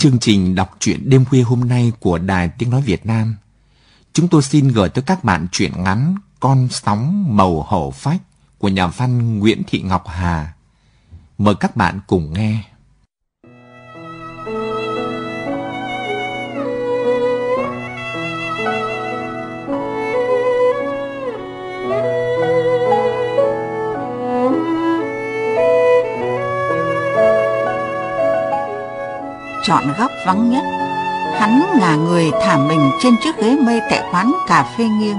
Chương trình đọc truyện đêm khuya hôm nay của Đài Tiếng Nói Việt Nam, chúng tôi xin gửi tới các bạn truyện ngắn Con sóng màu hổ phách của nhà văn Nguyễn Thị Ngọc Hà. Mời các bạn cùng nghe. Chọn góc vắng nhất. Hắn ngả người thả mình trên chiếc ghế mây tại quán cà phê nghiêng.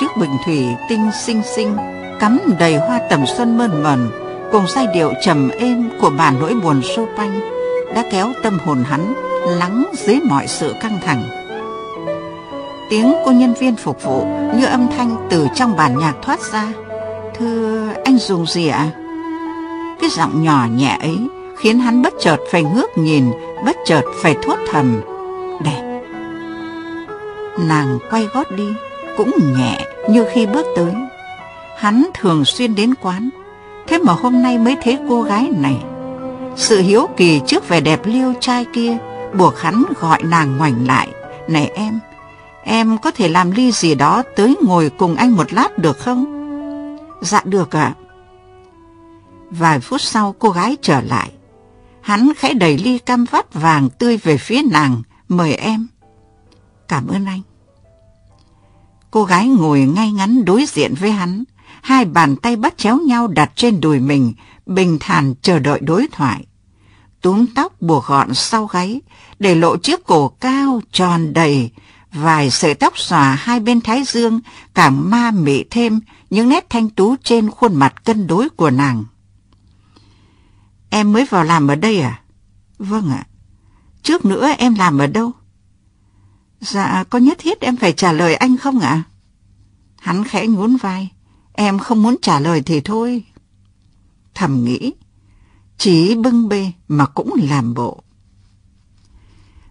Chiếc bình thủy tinh xinh xinh, cắm đầy hoa tầm xuân mơn mờn, cùng giai điệu trầm êm của bản nỗi buồn Chopin đã kéo tâm hồn hắn lắng dưới mọi sự căng thẳng. Tiếng cô nhân viên phục vụ như âm thanh từ trong bản nhạc thoát ra. Thưa, anh dùng gì ạ? Cái giọng nhỏ nhẹ ấy khiến hắn bất chợt phải ngước nhìn, bất chợt phải thốt thầm. Đẹp. Nàng quay gót đi, cũng nhẹ như khi bước tới. Hắn thường xuyên đến quán, thế mà hôm nay mới thấy cô gái này. Sự hiếu kỳ trước vẻ đẹp liêu trai kia buộc hắn gọi nàng ngoảnh lại. Này em, em có thể làm ly gì đó tới ngồi cùng anh một lát được không? Dạ được ạ. Vài phút sau cô gái trở lại. Hắn khẽ đẩy ly cam vắt vàng tươi về phía nàng, mời em. Cảm ơn anh. Cô gái ngồi ngay ngắn đối diện với hắn, hai bàn tay bắt chéo nhau đặt trên đùi mình, bình thản chờ đợi đối thoại. Túm tóc buộc gọn sau gáy, để lộ chiếc cổ cao, tròn đầy, vài sợi tóc xòa hai bên thái dương, càng ma mị thêm những nét thanh tú trên khuôn mặt cân đối của nàng. Em mới vào làm ở đây à? Vâng ạ. Trước nữa em làm ở đâu? Dạ, có nhất thiết em phải trả lời anh không ạ? Hắn khẽ nhún vai. Em không muốn trả lời thì thôi. Thầm nghĩ, chỉ bưng bê mà cũng làm bộ.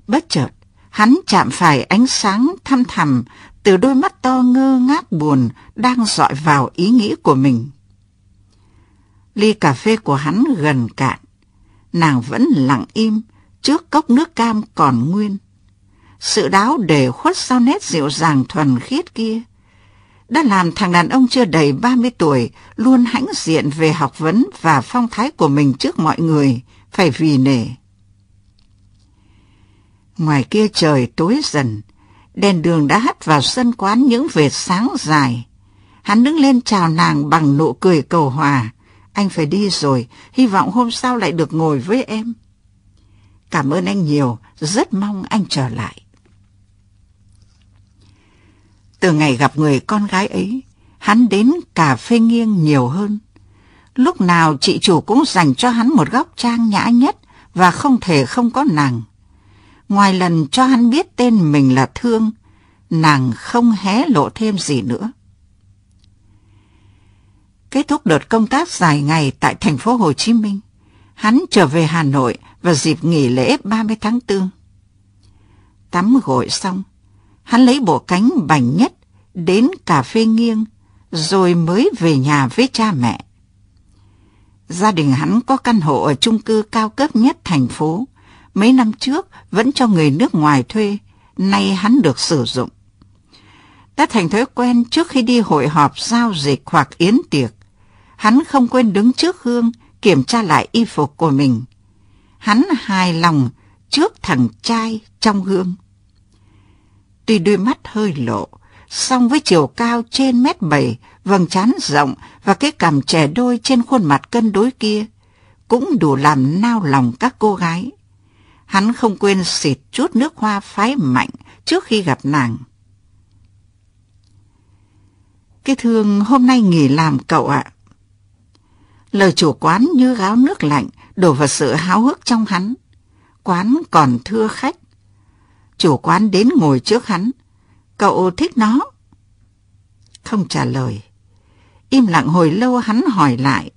Bất chợt, hắn chạm phải ánh sáng thăm thầm từ đôi mắt to ngơ ngác buồn đang dọi vào ý nghĩ của mình. Ly cà phê của hắn gần cạn. Nàng vẫn lặng im trước cốc nước cam còn nguyên. Sự đáo để khuất sau nét dịu dàng thuần khiết kia đã làm thằng đàn ông chưa đầy 30 tuổi luôn hãnh diện về học vấn và phong thái của mình trước mọi người, phải vì nể. Ngoài kia trời tối dần, đèn đường đã hắt vào sân quán những vệt sáng dài. Hắn đứng lên chào nàng bằng nụ cười cầu hòa, anh phải đi rồi, hy vọng hôm sau lại được ngồi với em. Cảm ơn anh nhiều, rất mong anh trở lại. Từ ngày gặp người con gái ấy, hắn đến cà phê nghiêng nhiều hơn. Lúc nào chị chủ cũng dành cho hắn một góc trang nhã nhất và không thể không có nàng. Ngoài lần cho hắn biết tên mình là Thương, nàng không hé lộ thêm gì nữa. Kết thúc đợt công tác dài ngày tại thành phố Hồ Chí Minh, hắn trở về Hà Nội vào dịp nghỉ lễ 30 tháng 4. Tắm gội xong, hắn lấy bộ cánh bành nhất đến cà phê nghiêng rồi mới về nhà với cha mẹ. Gia đình hắn có căn hộ ở chung cư cao cấp nhất thành phố. Mấy năm trước vẫn cho người nước ngoài thuê, nay hắn được sử dụng. Đã thành thói quen trước khi đi hội họp giao dịch hoặc yến tiệc, hắn không quên đứng trước gương kiểm tra lại y phục của mình. Hắn hài lòng trước thằng trai trong gương. Tuy đôi mắt hơi lộ, song với chiều cao trên mét bảy, vầng trán rộng và cái cằm trẻ đôi trên khuôn mặt cân đối kia, cũng đủ làm nao lòng các cô gái. Hắn không quên xịt chút nước hoa phái mạnh trước khi gặp nàng. Cái thương hôm nay nghỉ làm cậu ạ. Lời chủ quán như gáo nước lạnh đổ vào sự háo hức trong hắn. Quán còn thưa khách. Chủ quán đến ngồi trước hắn. Cậu thích nó? Không trả lời. Im lặng hồi lâu hắn hỏi lại.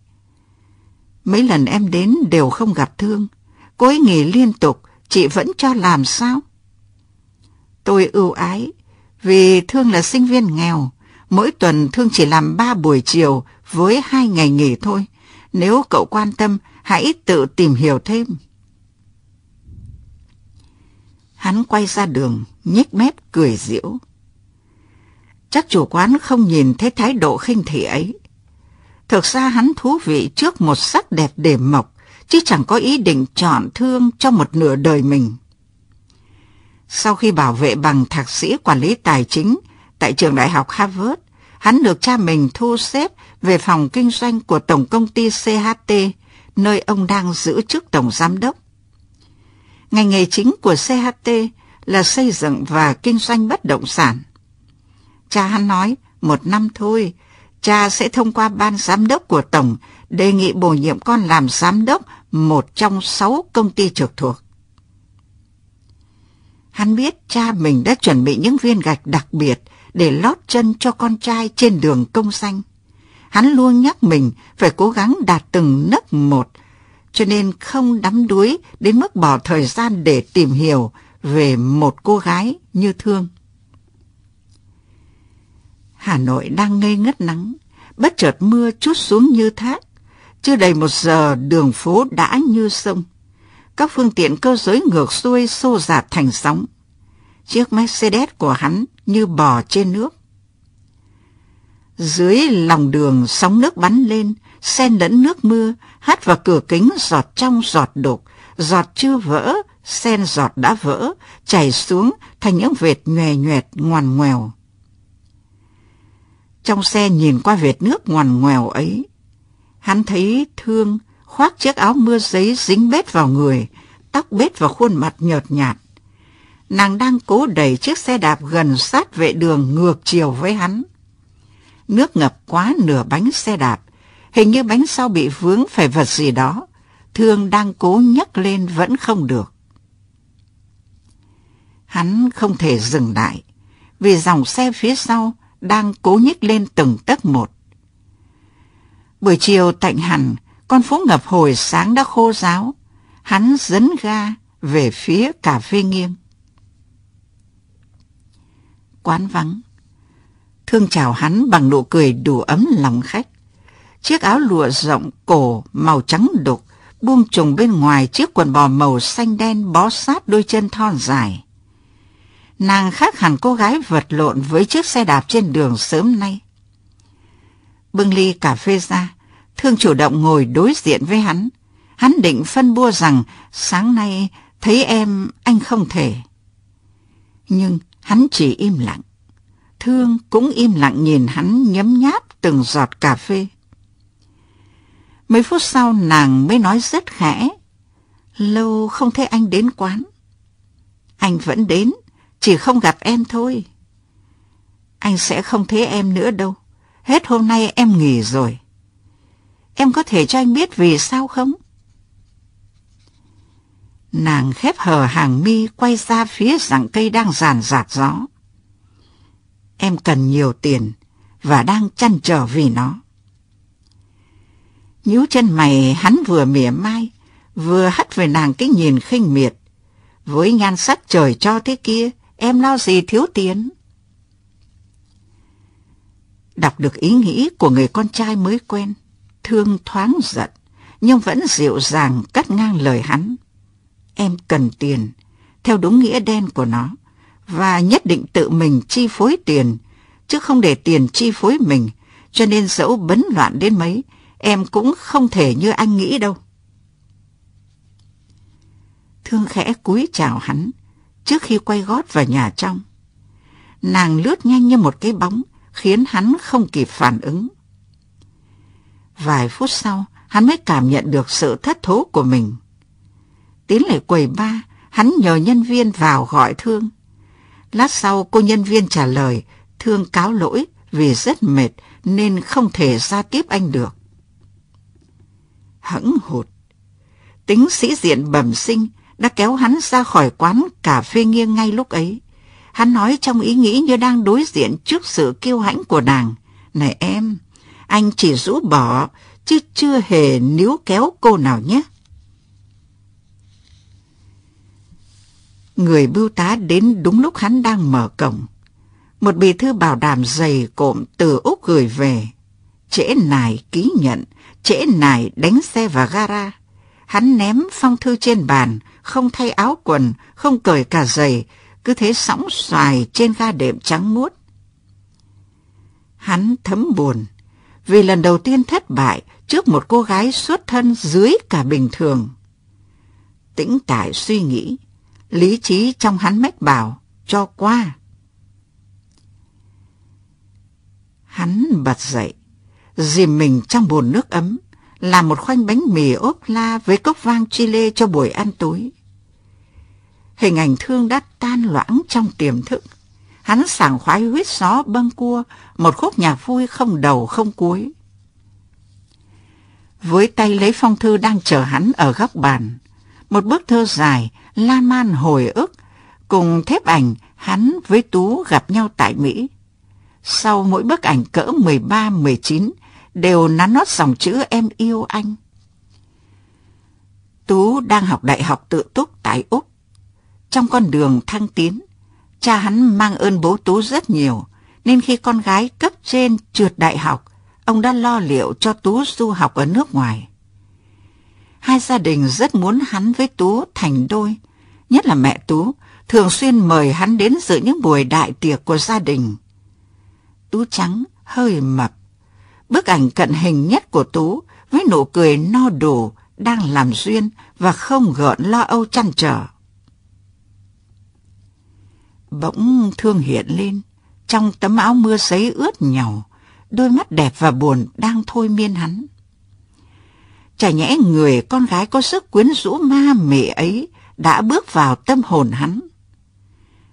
Mấy lần em đến đều không gặp Thương. Cô ấy nghỉ liên tục, chị vẫn cho làm sao? Tôi ưu ái, vì Thương là sinh viên nghèo. Mỗi tuần Thương chỉ làm ba buổi chiều với hai ngày nghỉ thôi. Nếu cậu quan tâm, hãy tự tìm hiểu thêm. Hắn quay ra đường, nhếch mép cười giễu. Chắc chủ quán không nhìn thấy thái độ khinh thị ấy. Thực ra hắn thú vị trước một sắc đẹp để mộc, chứ chẳng có ý định chọn thương cho một nửa đời mình. Sau khi bảo vệ bằng thạc sĩ quản lý tài chính tại trường đại học Harvard, hắn được cha mình thu xếp về phòng kinh doanh của tổng công ty CHT, nơi ông đang giữ chức tổng giám đốc. Ngành nghề chính của CHT là xây dựng và kinh doanh bất động sản. Cha hắn nói, một năm thôi, cha sẽ thông qua ban giám đốc của Tổng đề nghị bổ nhiệm con làm giám đốc một trong sáu công ty trực thuộc. Hắn biết cha mình đã chuẩn bị những viên gạch đặc biệt để lót chân cho con trai trên đường công danh. Hắn luôn nhắc mình phải cố gắng đạt từng nấc một, cho nên không đắm đuối đến mức bỏ thời gian để tìm hiểu về một cô gái như Thương. Hà Nội đang ngây ngất nắng, bất chợt mưa chút xuống như thác. Chưa đầy một giờ đường phố đã như sông. Các phương tiện cơ giới ngược xuôi xô dạt thành sóng. Chiếc Mercedes của hắn như bò trên nước. Dưới lòng đường sóng nước bắn lên, xen lẫn nước mưa, hát vào cửa kính giọt trong giọt đục, giọt chưa vỡ, sen giọt đã vỡ, chảy xuống thành những vệt nhòe nhoẹt ngoằn ngoèo. Trong xe nhìn qua vệt nước ngoằn ngoèo ấy, hắn thấy thương khoác chiếc áo mưa giấy dính bết vào người, tóc bết vào khuôn mặt nhợt nhạt. Nàng đang cố đẩy chiếc xe đạp gần sát vệ đường ngược chiều với hắn. Nước ngập quá nửa bánh xe đạp, hình như bánh sau bị vướng phải vật gì đó. Thương đang cố nhấc lên vẫn không được. Hắn không thể dừng lại, vì dòng xe phía sau đang cố nhích lên từng tấc một. Buổi chiều tạnh hẳn, con phố ngập hồi sáng đã khô ráo. Hắn dấn ga về phía cà phê nghiêng. Quán vắng. Thương chào hắn bằng nụ cười đủ ấm lòng khách. Chiếc áo lụa rộng cổ màu trắng đục buông trùng bên ngoài chiếc quần bò màu xanh đen bó sát đôi chân thon dài. Nàng khác hẳn cô gái vật lộn với chiếc xe đạp trên đường sớm nay. Bưng ly cà phê ra, Thương chủ động ngồi đối diện với hắn. Hắn định phân bua rằng sáng nay thấy em anh không thể. Nhưng hắn chỉ im lặng. Thương cũng im lặng nhìn hắn nhấm nháp từng giọt cà phê. Mấy phút sau nàng mới nói rất khẽ. Lâu không thấy anh đến quán. Anh vẫn đến, chỉ không gặp em thôi. Anh sẽ không thấy em nữa đâu. Hết hôm nay em nghỉ rồi. Em có thể cho anh biết vì sao không? Nàng khép hờ hàng mi quay ra phía rặng cây đang ràn rạt gió. Em cần nhiều tiền và đang chăn trở vì nó. Nhíu chân mày hắn vừa mỉa mai, vừa hắt về nàng cái nhìn khinh miệt. Với nhan sắc trời cho thế kia, em lo gì thiếu tiền? Đọc được ý nghĩ của người con trai mới quen, thương thoáng giận, nhưng vẫn dịu dàng cắt ngang lời hắn. Em cần tiền, theo đúng nghĩa đen của nó, và nhất định tự mình chi phối tiền, chứ không để tiền chi phối mình, cho nên dẫu bấn loạn đến mấy, em cũng không thể như anh nghĩ đâu. Thương khẽ cúi chào hắn, trước khi quay gót vào nhà trong. Nàng lướt nhanh như một cái bóng, khiến hắn không kịp phản ứng. Vài phút sau, hắn mới cảm nhận được sự thất thố của mình. Tiến lại quầy ba, hắn nhờ nhân viên vào gọi Thương. Lát sau cô nhân viên trả lời, Thương cáo lỗi vì rất mệt nên không thể ra tiếp anh được. Hững hụt. Tính sĩ diện bẩm sinh đã kéo hắn ra khỏi quán cà phê nghiêng ngay lúc ấy. Hắn nói trong ý nghĩ như đang đối diện trước sự kiêu hãnh của nàng. Này em, anh chỉ rũ bỏ, chứ chưa hề níu kéo cô nào nhé. Người bưu tá đến đúng lúc hắn đang mở cổng. Một bì thư bảo đảm dày cộm từ Úc gửi về. Trễ nải ký nhận, trễ nải đánh xe vào gara. Hắn ném phong thư trên bàn, không thay áo quần, không cởi cả giày, cứ thế sóng xoài trên ga đệm trắng muốt. Hắn thấm buồn, vì lần đầu tiên thất bại trước một cô gái xuất thân dưới cả bình thường. Tĩnh tại suy nghĩ, lý trí trong hắn mách bảo, cho qua. Hắn bật dậy, dìm mình trong bồn nước ấm, làm một khoanh bánh mì ốp la với cốc vang chile cho buổi ăn tối. Hình ảnh thương đã tan loãng trong tiềm thức. Hắn sảng khoái huyết gió bâng cua, một khúc nhạc vui không đầu không cuối. Với tay lấy phong thư đang chờ hắn ở góc bàn, một bức thơ dài, lan man hồi ức, cùng thép ảnh hắn với Tú gặp nhau tại Mỹ. Sau mỗi bức ảnh cỡ 13-19 đều nắn nót dòng chữ em yêu anh. Tú đang học đại học tự túc tại Úc. Trong con đường thăng tiến, cha hắn mang ơn bố Tú rất nhiều, nên khi con gái cấp trên trượt đại học, ông đã lo liệu cho Tú du học ở nước ngoài. Hai gia đình rất muốn hắn với Tú thành đôi, nhất là mẹ Tú, thường xuyên mời hắn đến dự những buổi đại tiệc của gia đình. Tú trắng, hơi mập. Bức ảnh cận hình nhất của Tú với nụ cười no đủ đang làm duyên và không gợn lo âu chăn trở. Bỗng thương hiện lên, trong tấm áo mưa sấy ướt nhàu, đôi mắt đẹp và buồn đang thôi miên hắn. Chả nhẽ người con gái có sức quyến rũ ma mị ấy đã bước vào tâm hồn hắn.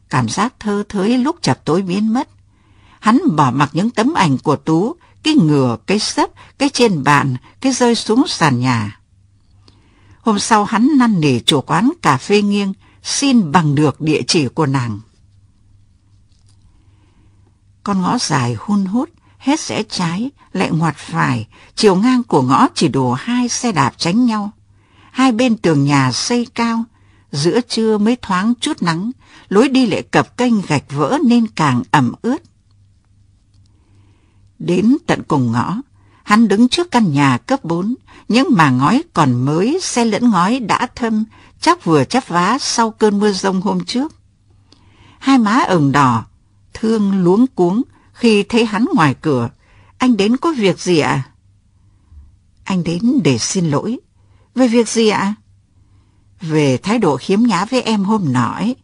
Cảm giác thơ thới lúc chập tối biến mất. Hắn bỏ mặc những tấm ảnh của Tú, cái ngửa, cái sấp, cái trên bàn, cái rơi xuống sàn nhà. Hôm sau hắn năn nỉ chủ quán cà phê nghiêng, xin bằng được địa chỉ của nàng. Con ngõ dài hun hút, hết rẽ trái, lại ngoặt phải, chiều ngang của ngõ chỉ đủ hai xe đạp tránh nhau. Hai bên tường nhà xây cao, giữa trưa mới thoáng chút nắng, lối đi lại cập kênh gạch vỡ nên càng ẩm ướt. Đến tận cùng ngõ, hắn đứng trước căn nhà cấp 4, những màng ngói còn mới, xe lẫn ngói đã thâm, chắc vừa chắp vá sau cơn mưa rông hôm trước. Hai má ửng đỏ, thương luống cuống khi thấy hắn ngoài cửa. Anh đến có việc gì ạ? Anh đến để xin lỗi. Về việc gì ạ? Về thái độ khiếm nhã với em hôm nọ ấy.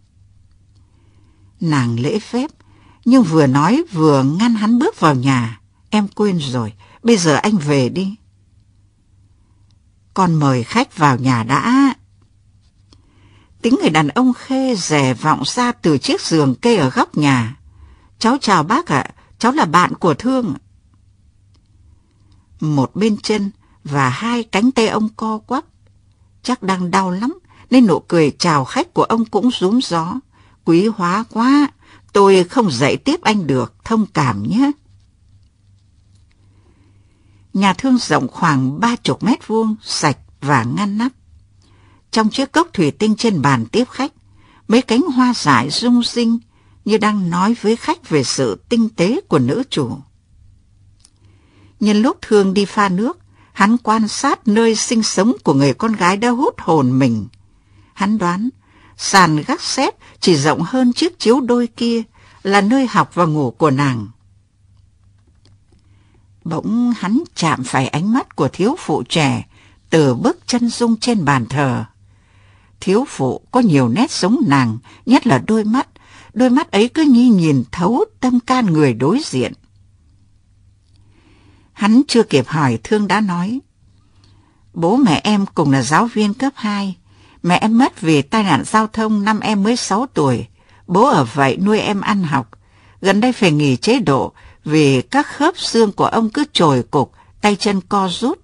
Nàng lễ phép, nhưng vừa nói vừa ngăn hắn bước vào nhà. Em quên rồi, bây giờ anh về đi. Con mời khách vào nhà đã. Tính người đàn ông khê rẻ vọng ra từ chiếc giường kê ở góc nhà. Cháu chào bác ạ, cháu là bạn của Thương. Một bên chân và hai cánh tay ông co quắp. Chắc đang đau lắm, nên nụ cười chào khách của ông cũng rúm gió. Quý hóa quá, tôi không dạy tiếp anh được, thông cảm nhé. Nhà thương rộng khoảng ba chục mét vuông, sạch và ngăn nắp. Trong chiếc cốc thủy tinh trên bàn tiếp khách, mấy cánh hoa dại rung rinh như đang nói với khách về sự tinh tế của nữ chủ. Nhân lúc thương đi pha nước, hắn quan sát nơi sinh sống của người con gái đã hút hồn mình. Hắn đoán, sàn gác xếp chỉ rộng hơn chiếc chiếu đôi kia là nơi học và ngủ của nàng. Bỗng hắn chạm phải ánh mắt của thiếu phụ trẻ từ bức chân dung trên bàn thờ. Thiếu phụ có nhiều nét giống nàng, nhất là đôi mắt, đôi mắt ấy cứ như nhìn thấu tâm can người đối diện. Hắn chưa kịp hỏi Thương đã nói. Bố mẹ em cùng là giáo viên cấp 2. Mẹ em mất vì tai nạn giao thông năm em mới 6 tuổi. Bố ở vậy nuôi em ăn học. Gần đây phải nghỉ chế độ vì các khớp xương của ông cứ trồi cục, tay chân co rút.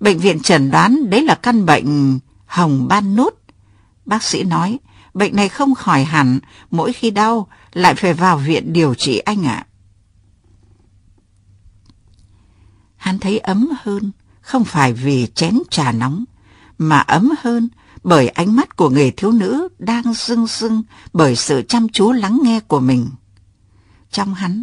Bệnh viện chẩn đoán đấy là căn bệnh hồng ban nút. Bác sĩ nói, bệnh này không khỏi hẳn, mỗi khi đau lại phải vào viện điều trị anh ạ. Hắn thấy ấm hơn, không phải vì chén trà nóng, mà ấm hơn bởi ánh mắt của người thiếu nữ đang rưng rưng bởi sự chăm chú lắng nghe của mình. Trong hắn,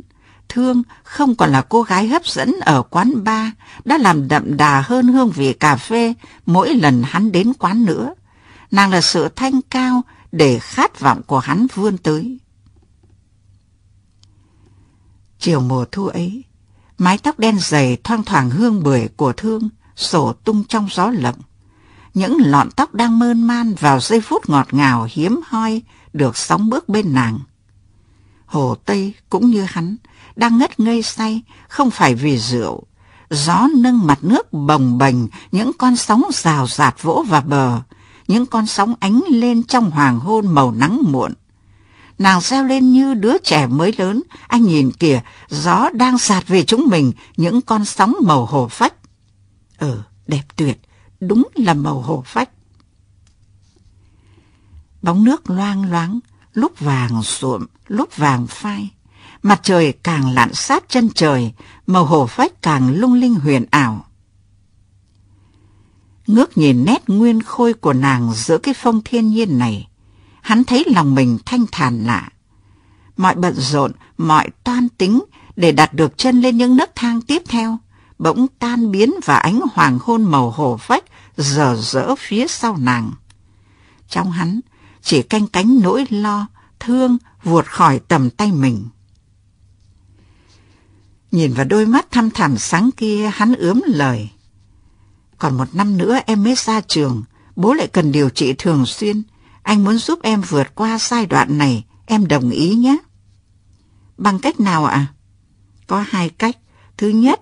Thương không còn là cô gái hấp dẫn ở quán bar đã làm đậm đà hơn hương vị cà phê mỗi lần hắn đến quán nữa. Nàng là sự thanh cao để khát vọng của hắn vươn tới. Chiều mùa thu ấy, mái tóc đen dày thoang thoảng hương bưởi của Thương sổ tung trong gió lộng. Những lọn tóc đang mơn man vào giây phút ngọt ngào hiếm hoi được sóng bước bên nàng. Hồ Tây cũng như hắn, đang ngất ngây say, không phải vì rượu. Gió nâng mặt nước bồng bềnh, những con sóng rào rạt vỗ vào bờ, những con sóng ánh lên trong hoàng hôn màu nắng muộn. Nàng reo lên như đứa trẻ mới lớn, anh nhìn kìa, gió đang sạt về chúng mình, những con sóng màu hồ phách. Ừ, đẹp tuyệt, đúng là màu hồ phách. Bóng nước loang loáng, lúc vàng sụm lúc vàng phai. Mặt trời càng lặn sát chân trời, màu hồ phách càng lung linh huyền ảo. Ngước nhìn nét nguyên khôi của nàng giữa cái phong thiên nhiên này, hắn thấy lòng mình thanh thản lạ. Mọi bận rộn, mọi toan tính để đặt được chân lên những nấc thang tiếp theo, bỗng tan biến và ánh hoàng hôn màu hồ phách dở dỡ phía sau nàng. Trong hắn chỉ canh cánh nỗi lo, thương vụt khỏi tầm tay mình. Nhìn vào đôi mắt thăm thẳm sáng kia, hắn ướm lời. Còn một năm nữa em mới ra trường, bố lại cần điều trị thường xuyên. Anh muốn giúp em vượt qua giai đoạn này, em đồng ý nhé. Bằng cách nào ạ? Có hai cách. Thứ nhất,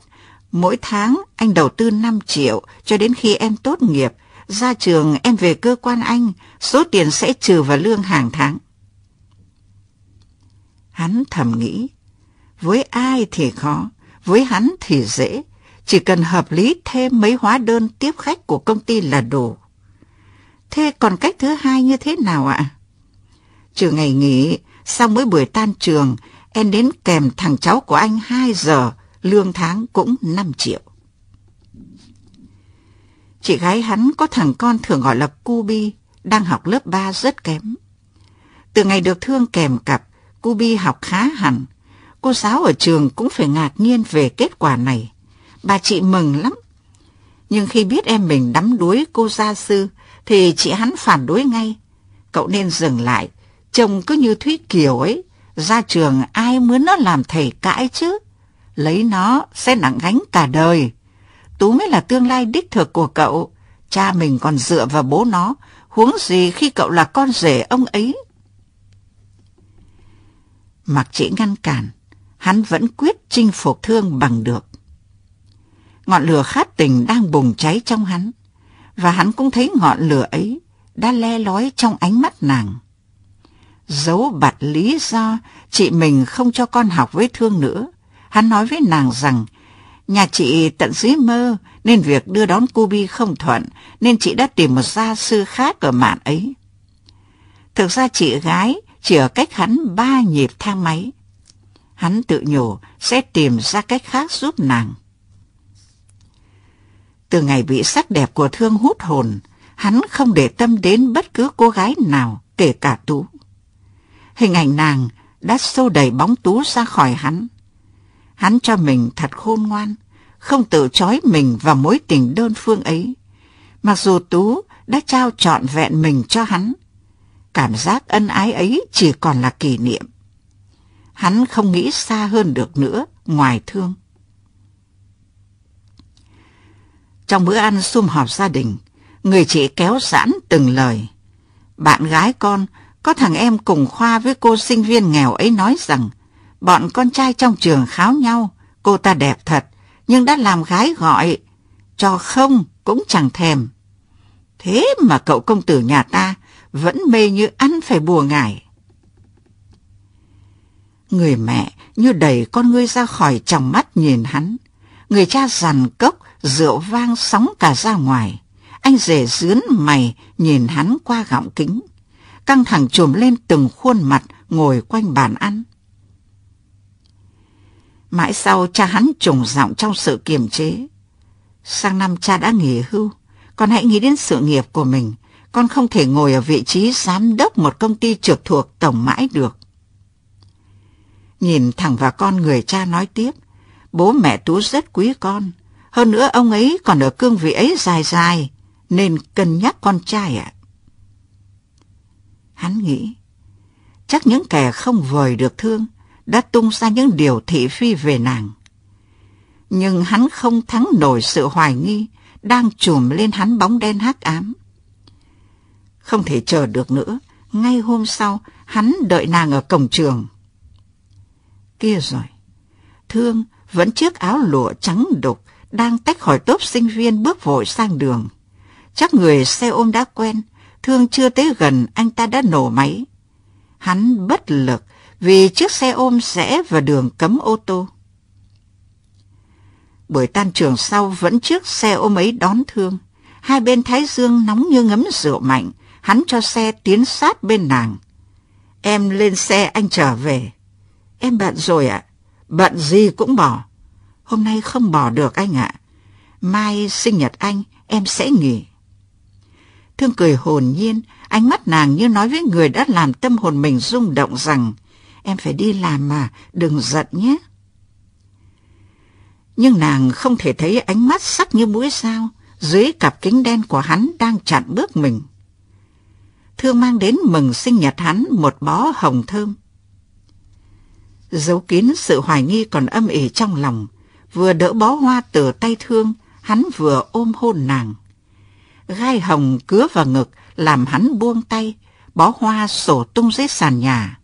mỗi tháng anh đầu tư 5 triệu cho đến khi em tốt nghiệp. Ra trường em về cơ quan anh, số tiền sẽ trừ vào lương hàng tháng. Hắn thầm nghĩ, với ai thì khó, với hắn thì dễ, chỉ cần hợp lý thêm mấy hóa đơn tiếp khách của công ty là đủ. Thế còn cách thứ hai như thế nào ạ? Trừ ngày nghỉ, sau mỗi buổi tan trường, em đến kèm thằng cháu của anh 2 giờ, lương tháng cũng 5 triệu. Chị gái hắn có thằng con thường gọi là Cubi, đang học lớp 3 rất kém. Từ ngày được thương kèm cặp, Cubi học khá hẳn. Cô giáo ở trường cũng phải ngạc nhiên về kết quả này. Bà chị mừng lắm. Nhưng khi biết em mình đắm đuối cô gia sư, thì chị hắn phản đối ngay. Cậu nên dừng lại, chồng cứ như Thúy Kiều ấy, ra trường ai muốn nó làm thầy cãi chứ. Lấy nó sẽ nặng gánh cả đời. Tú mới là tương lai đích thực của cậu. Cha mình còn dựa vào bố nó, huống gì khi cậu là con rể ông ấy. Mặc chị ngăn cản, hắn vẫn quyết chinh phục thương bằng được. Ngọn lửa khát tình đang bùng cháy trong hắn, và hắn cũng thấy ngọn lửa ấy đã le lói trong ánh mắt nàng. Giấu bặt lý do chị mình không cho con học với thương nữa, hắn nói với nàng rằng nhà chị tận dưới mơ nên việc đưa đón cô Bi không thuận nên chị đã tìm một gia sư khác ở mạn ấy. Thực ra chị gái chỉ ở cách hắn ba nhịp thang máy. Hắn tự nhủ sẽ tìm ra cách khác giúp nàng. Từ ngày bị sắc đẹp của thương hút hồn, hắn không để tâm đến bất cứ cô gái nào, kể cả Tú. Hình ảnh nàng đã sâu đẩy bóng Tú ra khỏi hắn. Hắn cho mình thật khôn ngoan, không tự trói mình vào mối tình đơn phương ấy. Mặc dù Tú đã trao trọn vẹn mình cho hắn, cảm giác ân ái ấy chỉ còn là kỷ niệm. Hắn không nghĩ xa hơn được nữa, ngoài thương. Trong bữa ăn sum họp gia đình, người chị kéo giãn từng lời. Bạn gái con Có thằng em cùng khoa với cô sinh viên nghèo ấy nói rằng bọn con trai trong trường kháo nhau, cô ta đẹp thật, nhưng đã làm gái gọi, cho không cũng chẳng thèm. Thế mà cậu công tử nhà ta vẫn mê như ăn phải bùa ngải. Người mẹ như đẩy con ngươi ra khỏi trong mắt nhìn hắn. Người cha rằn cốc, rượu vang sóng cả ra ngoài. Anh rể dướn mày nhìn hắn qua gọng kính. Căng thẳng trùm lên từng khuôn mặt ngồi quanh bàn ăn. Mãi sau cha hắn trùng giọng trong sự kiềm chế. Sang năm cha đã nghỉ hưu, con hãy nghĩ đến sự nghiệp của mình. Con không thể ngồi ở vị trí giám đốc một công ty trực thuộc tổng mãi được. Nhìn thẳng vào con người cha nói tiếp, bố mẹ Tú rất quý con. Hơn nữa ông ấy còn ở cương vị ấy dài dài, nên cân nhắc con trai ạ. Hắn nghĩ, chắc những kẻ không vời được thương đã tung ra những điều thị phi về nàng. Nhưng hắn không thắng nổi sự hoài nghi đang trùm lên hắn bóng đen hắc ám. Không thể chờ được nữa, ngay hôm sau, hắn đợi nàng ở cổng trường. Kia rồi, Thương vẫn chiếc áo lụa trắng đục, đang tách khỏi tốp sinh viên bước vội sang đường. Chắc người xe ôm đã quen, Thương chưa tới gần anh ta đã nổ máy. Hắn bất lực vì chiếc xe ôm rẽ vào đường cấm ô tô. Buổi tan trường sau vẫn chiếc xe ôm ấy đón Thương. Hai bên thái dương nóng như ngấm rượu mạnh, hắn cho xe tiến sát bên nàng. Em lên xe anh trở về. Em bận rồi ạ. Bận gì cũng bỏ. Hôm nay không bỏ được anh ạ. Mai sinh nhật anh, em sẽ nghỉ. Thương cười hồn nhiên, ánh mắt nàng như nói với người đã làm tâm hồn mình rung động rằng em phải đi làm mà, đừng giận nhé. Nhưng nàng không thể thấy ánh mắt sắc như mũi sao dưới cặp kính đen của hắn đang chặn bước mình. Thương mang đến mừng sinh nhật hắn một bó hồng thơm. Giấu kín sự hoài nghi còn âm ỉ trong lòng, vừa đỡ bó hoa từ tay thương, hắn vừa ôm hôn nàng. Gai hồng cứa vào ngực làm hắn buông tay, bó hoa sổ tung dưới sàn nhà.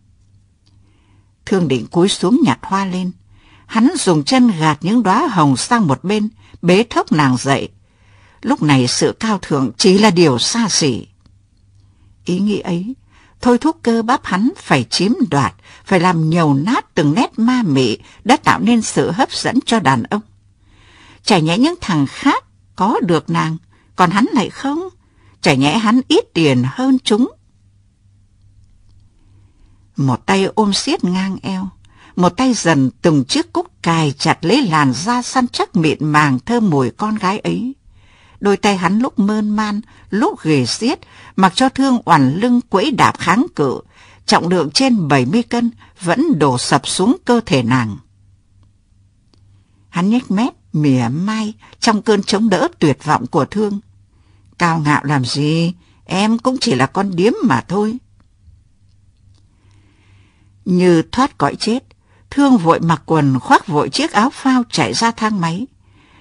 Thương định cúi xuống nhặt hoa lên. Hắn dùng chân gạt những đóa hồng sang một bên, bế thốc nàng dậy. Lúc này sự cao thượng chỉ là điều xa xỉ. Ý nghĩ ấy, thôi thúc cơ bắp hắn phải chiếm đoạt, phải làm nhầu nát từng nét ma mị đã tạo nên sự hấp dẫn cho đàn ông. Chả nhẽ những thằng khác có được nàng, còn hắn lại không? Chả nhẽ hắn ít tiền hơn chúng? Một tay ôm siết ngang eo, một tay dần từng chiếc cúc cài chặt lấy làn da săn chắc mịn màng thơm mùi con gái ấy. Đôi tay hắn lúc mơn man, lúc ghề xiết, mặc cho thương oằn lưng quẫy đạp kháng cự, trọng lượng trên 70 cân vẫn đổ sập xuống cơ thể nàng. Hắn nhếch mép, mỉa mai trong cơn chống đỡ tuyệt vọng của thương. Cao ngạo làm gì, em cũng chỉ là con điếm mà thôi. Như thoát cõi chết, thương vội mặc quần khoác vội chiếc áo phao chạy ra thang máy.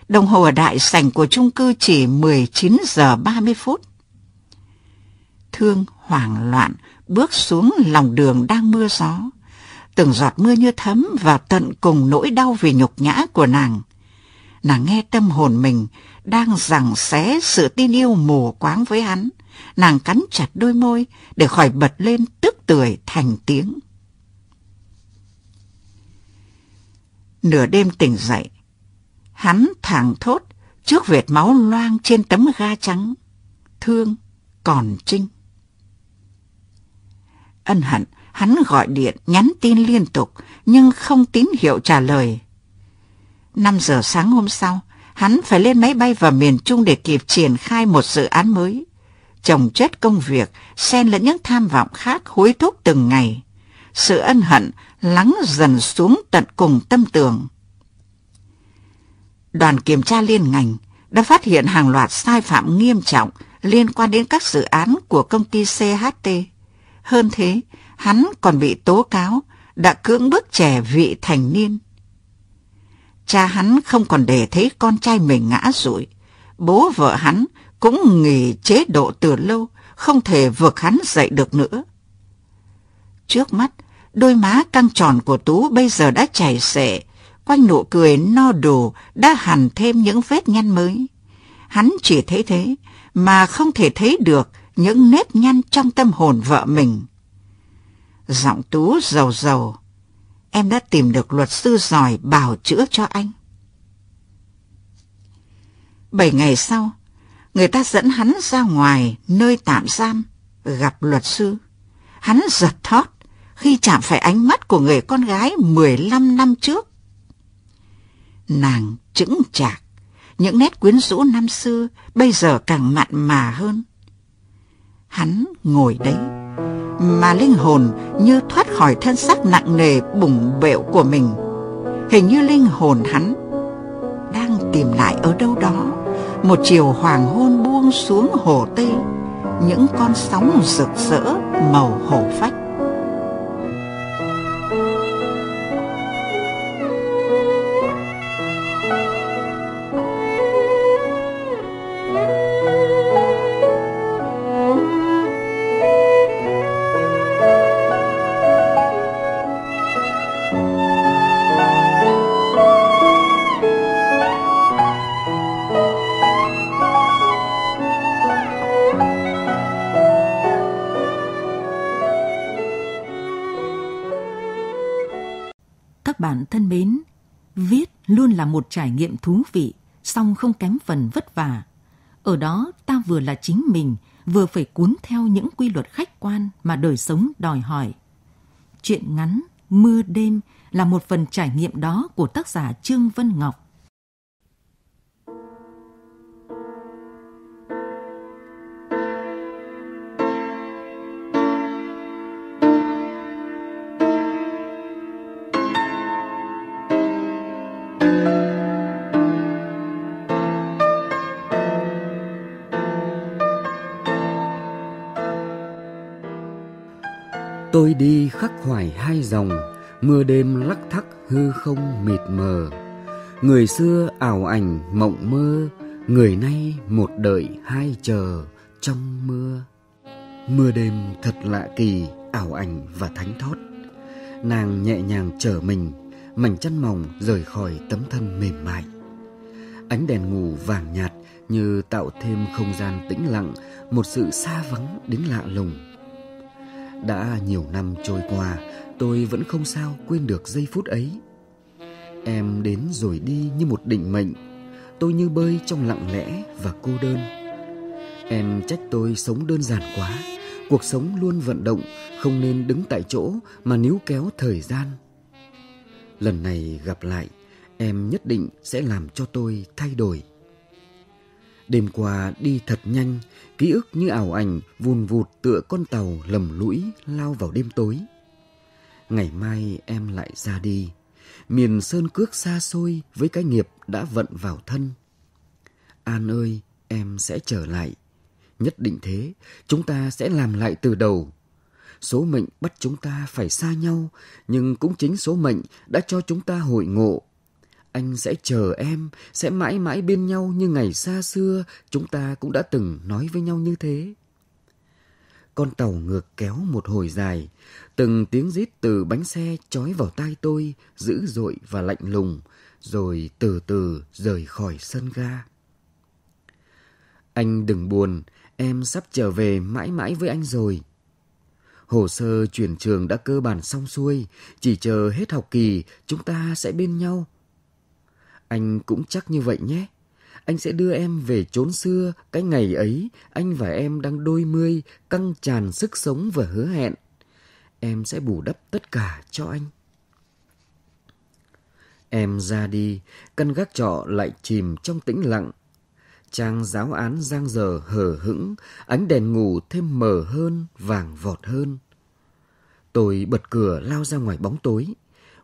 Đồng hồ ở đại sảnh của chung cư chỉ 19 giờ 30 phút. Thương hoảng loạn bước xuống lòng đường đang mưa gió. Từng giọt mưa như thấm vào tận cùng nỗi đau vì nhục nhã của nàng. Nàng nghe tâm hồn mình đang rằng xé sự tin yêu mù quáng với hắn. Nàng cắn chặt đôi môi để khỏi bật lên tức tưởi thành tiếng. Nửa đêm tỉnh dậy, hắn thẳng thốt trước vệt máu loang trên tấm ga trắng. Thương, còn Trinh. Ân hận, hắn gọi điện, nhắn tin liên tục, nhưng không tín hiệu trả lời. 5 giờ sáng hôm sau, hắn phải lên máy bay vào miền Trung để kịp triển khai một dự án mới. Chồng chất công việc, xen lẫn những tham vọng khác hối thúc từng ngày. Sự ân hận lắng dần xuống tận cùng tâm tường. Đoàn kiểm tra liên ngành đã phát hiện hàng loạt sai phạm nghiêm trọng liên quan đến các dự án của công ty CHT. Hơn thế, hắn còn bị tố cáo đã cưỡng bức trẻ vị thành niên. Cha hắn không còn để thấy con trai mình ngã rụi. Bố vợ hắn cũng nghỉ chế độ từ lâu, không thể vực hắn dậy được nữa. Trước mắt, đôi má căng tròn của Tú bây giờ đã chảy xệ, quanh nụ cười no đủ đã hằn thêm những vết nhăn mới. Hắn chỉ thấy thế, mà không thể thấy được những nếp nhăn trong tâm hồn vợ mình. Giọng Tú giàu giàu, em đã tìm được luật sư giỏi bảo chữa cho anh. Bảy ngày sau, người ta dẫn hắn ra ngoài nơi tạm giam, gặp luật sư. Hắn giật thót khi chạm phải ánh mắt của người con gái 15 năm trước. Nàng chững chạc, những nét quyến rũ năm xưa bây giờ càng mặn mà hơn. Hắn ngồi đấy, mà linh hồn như thoát khỏi thân xác nặng nề bùng bệu của mình. Hình như linh hồn hắn đang tìm lại ở đâu đó một chiều hoàng hôn buông xuống hồ Tây, những con sóng rực rỡ màu hổ phách. Một trải nghiệm thú vị, song không kém phần vất vả. Ở đó ta vừa là chính mình, vừa phải cuốn theo những quy luật khách quan mà đời sống đòi hỏi. Chuyện ngắn Mưa đêm là một phần trải nghiệm đó của tác giả Trương Vân Ngọc Tôi đi khắc khoải hai dòng, mưa đêm lắc thắc hư không mịt mờ. Người xưa ảo ảnh mộng mơ, người nay một đợi hai chờ trong mưa. Mưa đêm thật lạ kỳ, ảo ảnh và thánh thót. Nàng nhẹ nhàng trở mình, mảnh chăn mỏng rời khỏi tấm thân mềm mại. Ánh đèn ngủ vàng nhạt như tạo thêm không gian tĩnh lặng, một sự xa vắng đến lạ lùng đã nhiều năm trôi qua, tôi vẫn không sao quên được giây phút ấy. Em đến rồi đi như một định mệnh, tôi như bơi trong lặng lẽ và cô đơn. Em trách tôi sống đơn giản quá, cuộc sống luôn vận động, không nên đứng tại chỗ mà níu kéo thời gian. Lần này gặp lại, em nhất định sẽ làm cho tôi thay đổi. Đêm qua đi thật nhanh, ký ức như ảo ảnh vùn vụt tựa con tàu lầm lũi lao vào đêm tối. Ngày mai em lại ra đi, miền sơn cước xa xôi với cái nghiệp đã vận vào thân. An ơi, em sẽ trở lại. Nhất định thế, chúng ta sẽ làm lại từ đầu. Số mệnh bắt chúng ta phải xa nhau, nhưng cũng chính số mệnh đã cho chúng ta hội ngộ anh sẽ chờ em, sẽ mãi mãi bên nhau như ngày xa xưa chúng ta cũng đã từng nói với nhau như thế. Con tàu ngược kéo một hồi dài, từng tiếng rít từ bánh xe trói vào tai tôi, dữ dội và lạnh lùng, rồi từ từ rời khỏi sân ga. Anh đừng buồn, em sắp trở về mãi mãi với anh rồi. Hồ sơ chuyển trường đã cơ bản xong xuôi, chỉ chờ hết học kỳ chúng ta sẽ bên nhau anh cũng chắc như vậy nhé. Anh sẽ đưa em về chốn xưa, cái ngày ấy, anh và em đang đôi mươi, căng tràn sức sống và hứa hẹn. Em sẽ bù đắp tất cả cho anh. Em ra đi, căn gác trọ lại chìm trong tĩnh lặng. Trang giáo án giang giờ hờ hững, ánh đèn ngủ thêm mờ hơn, vàng vọt hơn. Tôi bật cửa lao ra ngoài bóng tối.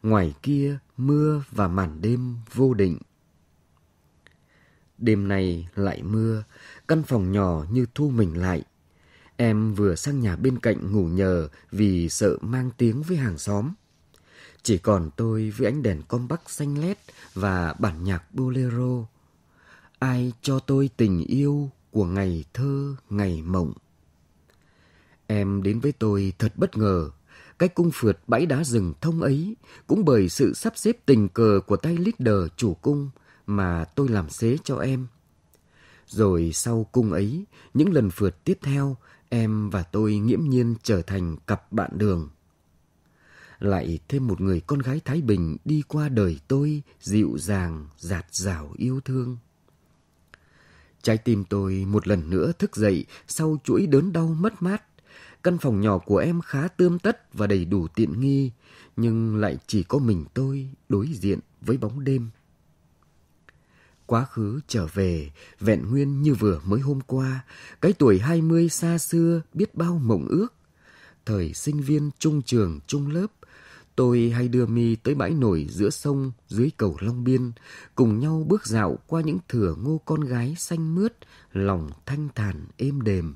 Ngoài kia, mưa và màn đêm vô định. Đêm nay lại mưa, căn phòng nhỏ như thu mình lại. Em vừa sang nhà bên cạnh ngủ nhờ vì sợ mang tiếng với hàng xóm. Chỉ còn tôi với ánh đèn con bắc xanh lét và bản nhạc bolero. Ai cho tôi tình yêu của ngày thơ, ngày mộng. Em đến với tôi thật bất ngờ, cái cung phượt bãi đá rừng thông ấy cũng bởi sự sắp xếp tình cờ của tay leader chủ cung mà tôi làm xế cho em. Rồi sau cung ấy, những lần phượt tiếp theo, em và tôi nghiễm nhiên trở thành cặp bạn đường. Lại thêm một người con gái Thái Bình đi qua đời tôi dịu dàng, giạt rào yêu thương. Trái tim tôi một lần nữa thức dậy sau chuỗi đớn đau mất mát. Căn phòng nhỏ của em khá tươm tất và đầy đủ tiện nghi, nhưng lại chỉ có mình tôi đối diện với bóng đêm. Quá khứ trở về, vẹn nguyên như vừa mới hôm qua, cái tuổi hai mươi xa xưa biết bao mộng ước. Thời sinh viên trung trường trung lớp, tôi hay đưa mi tới bãi nổi giữa sông dưới cầu Long Biên, cùng nhau bước dạo qua những thửa ngô con gái xanh mướt, lòng thanh thản êm đềm.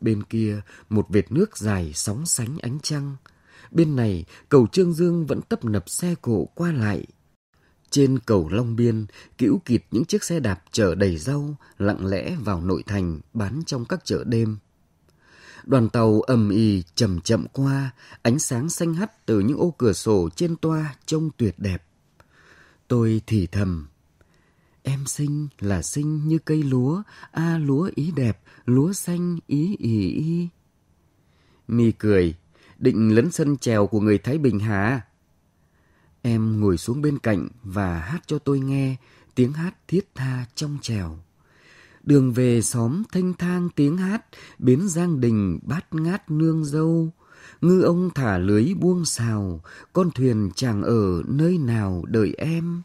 Bên kia, một vệt nước dài sóng sánh ánh trăng. Bên này, cầu Trương Dương vẫn tấp nập xe cộ qua lại, trên cầu Long Biên, cữu kịt những chiếc xe đạp chở đầy rau lặng lẽ vào nội thành bán trong các chợ đêm. Đoàn tàu ầm ì chậm chậm qua, ánh sáng xanh hắt từ những ô cửa sổ trên toa trông tuyệt đẹp. Tôi thì thầm, em sinh là sinh như cây lúa, a lúa ý đẹp, lúa xanh ý ỉ y. Mi cười, định lấn sân trèo của người Thái Bình hả? Em ngồi xuống bên cạnh và hát cho tôi nghe tiếng hát thiết tha trong trèo. Đường về xóm thanh thang tiếng hát, bến giang đình bát ngát nương dâu. Ngư ông thả lưới buông xào, con thuyền chàng ở nơi nào đợi em.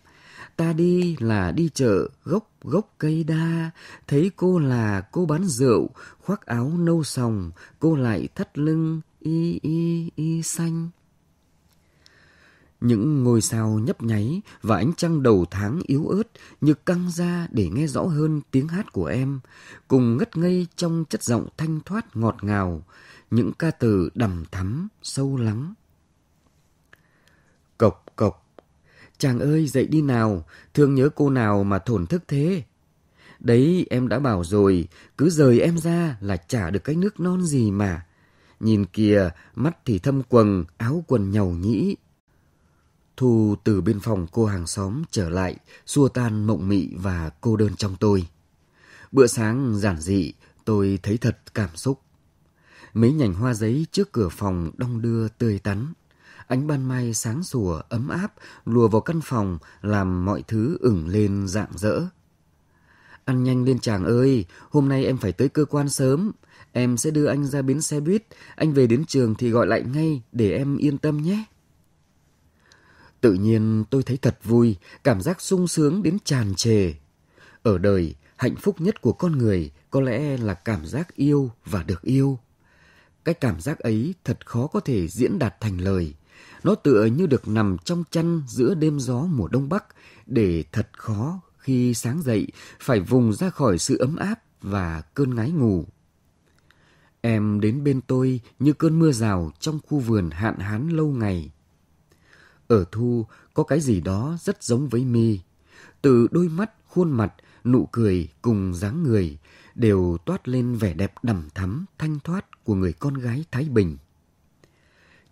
Ta đi là đi chợ gốc gốc cây đa, thấy cô là cô bán rượu, khoác áo nâu sòng, cô lại thắt lưng y y y xanh. Những ngôi sao nhấp nháy và ánh trăng đầu tháng yếu ớt như căng ra để nghe rõ hơn tiếng hát của em, cùng ngất ngây trong chất giọng thanh thoát ngọt ngào, những ca từ đầm thắm, sâu lắng. Chàng ơi dậy đi nào, thương nhớ cô nào mà thổn thức thế. Đấy em đã bảo rồi, cứ rời em ra là chả được cái nước non gì mà. Nhìn kìa, mắt thì thâm quầng áo quần nhầu nhĩ, Thu từ bên phòng cô hàng xóm trở lại, xua tan mộng mị và cô đơn trong tôi. Bữa sáng giản dị, tôi thấy thật cảm xúc. Mấy nhành hoa giấy trước cửa phòng đong đưa tươi tắn. Ánh ban mai sáng sủa, ấm áp, lùa vào căn phòng, làm mọi thứ ửng lên rạng rỡ. Ăn nhanh lên chàng ơi, hôm nay em phải tới cơ quan sớm. Em sẽ đưa anh ra bến xe buýt, anh về đến trường thì gọi lại ngay để em yên tâm nhé. Tự nhiên tôi thấy thật vui, cảm giác sung sướng đến tràn trề. Ở đời, hạnh phúc nhất của con người có lẽ là cảm giác yêu và được yêu. Cái cảm giác ấy thật khó có thể diễn đạt thành lời. Nó tựa như được nằm trong chăn giữa đêm gió mùa đông bắc để thật khó khi sáng dậy phải vùng ra khỏi sự ấm áp và cơn ngái ngủ. Em đến bên tôi như cơn mưa rào trong khu vườn hạn hán lâu ngày. Ở Thu có cái gì đó rất giống với mi. Từ đôi mắt, khuôn mặt, nụ cười cùng dáng người đều toát lên vẻ đẹp đằm thắm, thanh thoát của người con gái Thái Bình.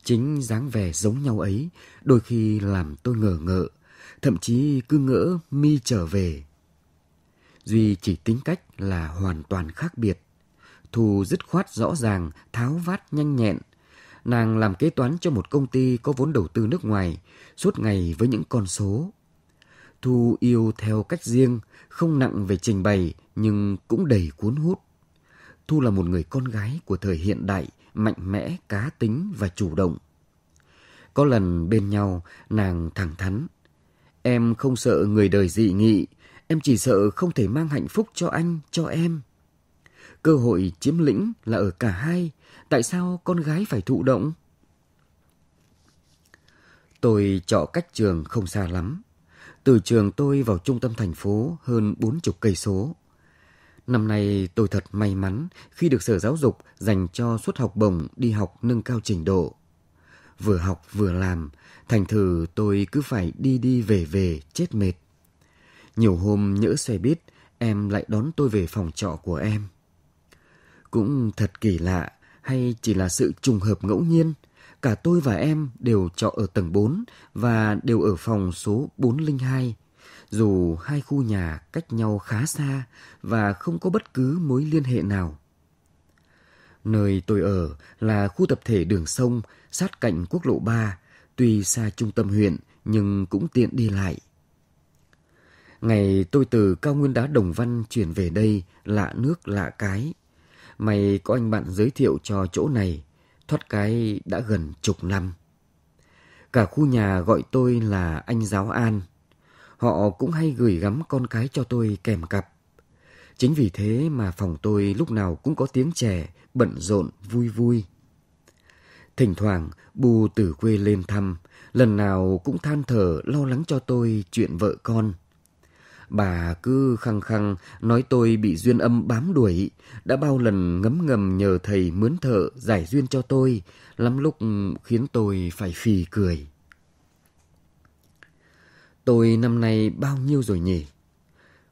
Chính dáng vẻ giống nhau ấy đôi khi làm tôi ngờ ngợ, thậm chí cứ ngỡ mi trở về. Duy chỉ tính cách là hoàn toàn khác biệt. Thu dứt khoát rõ ràng, tháo vát nhanh nhẹn, Nàng làm kế toán cho một công ty có vốn đầu tư nước ngoài, suốt ngày với những con số. Thu yêu theo cách riêng, không nặng về trình bày nhưng cũng đầy cuốn hút. Thu là một người con gái của thời hiện đại, mạnh mẽ, cá tính và chủ động. Có lần bên nhau, nàng thẳng thắn. Em không sợ người đời dị nghị, em chỉ sợ không thể mang hạnh phúc cho anh, cho em. Cơ hội chiếm lĩnh là ở cả hai, Tại sao con gái phải thụ động? Tôi chọn cách trường không xa lắm. Từ trường tôi vào trung tâm thành phố hơn bốn chục cây số. Năm nay tôi thật may mắn khi được Sở Giáo dục dành cho suất học bổng đi học nâng cao trình độ. Vừa học vừa làm, thành thử tôi cứ phải đi đi về về chết mệt. Nhiều hôm nhỡ xe buýt, em lại đón tôi về phòng trọ của em. Cũng thật kỳ lạ hay chỉ là sự trùng hợp ngẫu nhiên, cả tôi và em đều trọ ở tầng 4 và đều ở phòng số 402, dù hai khu nhà cách nhau khá xa và không có bất cứ mối liên hệ nào. Nơi tôi ở là khu tập thể đường sông sát cạnh quốc lộ 3, tuy xa trung tâm huyện nhưng cũng tiện đi lại. Ngày tôi từ cao nguyên đá Đồng Văn chuyển về đây lạ nước lạ cái. May có anh bạn giới thiệu cho chỗ này, thoát cái đã gần chục năm. Cả khu nhà gọi tôi là anh giáo an. Họ cũng hay gửi gắm con cái cho tôi kèm cặp. Chính vì thế mà phòng tôi lúc nào cũng có tiếng trẻ, bận rộn, vui vui. Thỉnh thoảng, bù từ quê lên thăm, lần nào cũng than thở lo lắng cho tôi chuyện vợ con. Bà cứ khăng khăng nói tôi bị duyên âm bám đuổi, đã bao lần ngấm ngầm nhờ thầy mướn thợ giải duyên cho tôi, lắm lúc khiến tôi phải phì cười. Tôi năm nay bao nhiêu rồi nhỉ?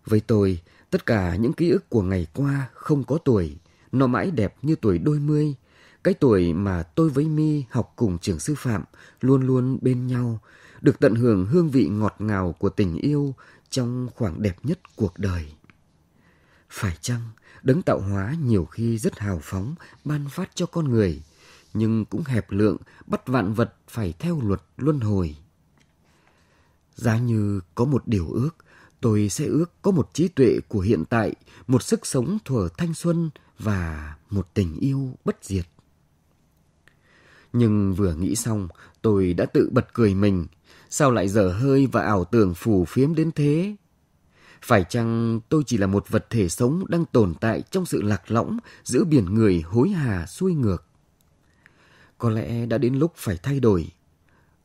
Với tôi, tất cả những ký ức của ngày qua không có tuổi, nó mãi đẹp như tuổi đôi mươi. Cái tuổi mà tôi với mi học cùng trường sư phạm, luôn luôn bên nhau, được tận hưởng hương vị ngọt ngào của tình yêu trong khoảng đẹp nhất cuộc đời. Phải chăng đấng tạo hóa nhiều khi rất hào phóng ban phát cho con người, nhưng cũng hẹp lượng bắt vạn vật phải theo luật luân hồi. Giá như có một điều ước, tôi sẽ ước có một trí tuệ của hiện tại, một sức sống thuở thanh xuân và một tình yêu bất diệt. Nhưng vừa nghĩ xong, tôi đã tự bật cười mình. Sao lại dở hơi và ảo tưởng phù phiếm đến thế? Phải chăng tôi chỉ là một vật thể sống đang tồn tại trong sự lạc lõng giữa biển người hối hà xuôi ngược? Có lẽ đã đến lúc phải thay đổi.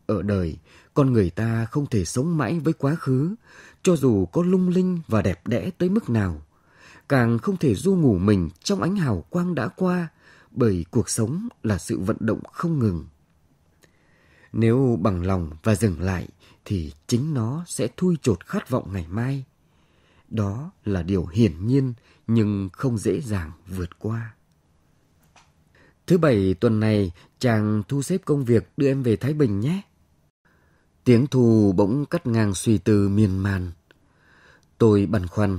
Ở đời, con người ta không thể sống mãi với quá khứ, cho dù có lung linh và đẹp đẽ tới mức nào. Càng không thể du ngủ mình trong ánh hào quang đã qua, bởi cuộc sống là sự vận động không ngừng. Nếu bằng lòng và dừng lại, thì chính nó sẽ thui chột khát vọng ngày mai. Đó là điều hiển nhiên nhưng không dễ dàng vượt qua. Thứ bảy tuần này, chàng thu xếp công việc đưa em về Thái Bình nhé. Tiếng thù bỗng cắt ngang suy tư miên man. Tôi băn khoăn.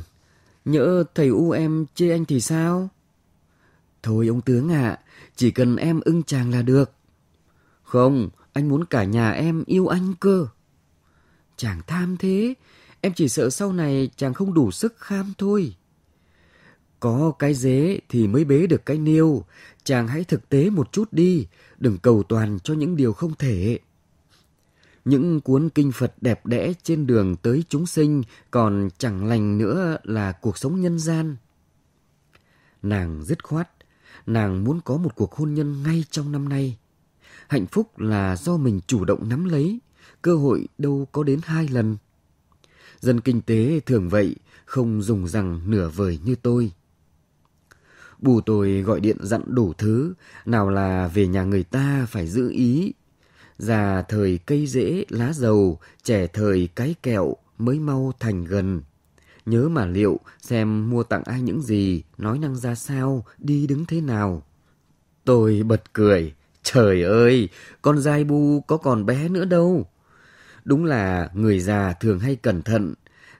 Nhỡ thầy u em chê anh thì sao? Thôi ông tướng ạ, à, chỉ cần em ưng chàng là được. Không, anh muốn cả nhà em yêu anh cơ. Chàng tham thế, em chỉ sợ sau này chàng không đủ sức kham thôi. Có cái dế thì mới bế được cái niêu, chàng hãy thực tế một chút đi, đừng cầu toàn cho những điều không thể. Những cuốn kinh Phật đẹp đẽ trên đường tới chúng sinh còn chẳng lành nữa là cuộc sống nhân gian. Nàng dứt khoát, nàng muốn có một cuộc hôn nhân ngay trong năm nay. Hạnh phúc là do mình chủ động nắm lấy, cơ hội đâu có đến hai lần. Dân kinh tế thường vậy, không dùng rằng nửa vời như tôi. Bù tôi gọi điện dặn đủ thứ, nào là về nhà người ta phải giữ ý. Già thời cây rễ lá dầu, trẻ thời cái kẹo mới mau thành gần. Nhớ mà liệu xem mua tặng ai những gì, nói năng ra sao, đi đứng thế nào. Tôi bật cười. Trời ơi, con dai bu có còn bé nữa đâu. Đúng là người già thường hay cẩn thận.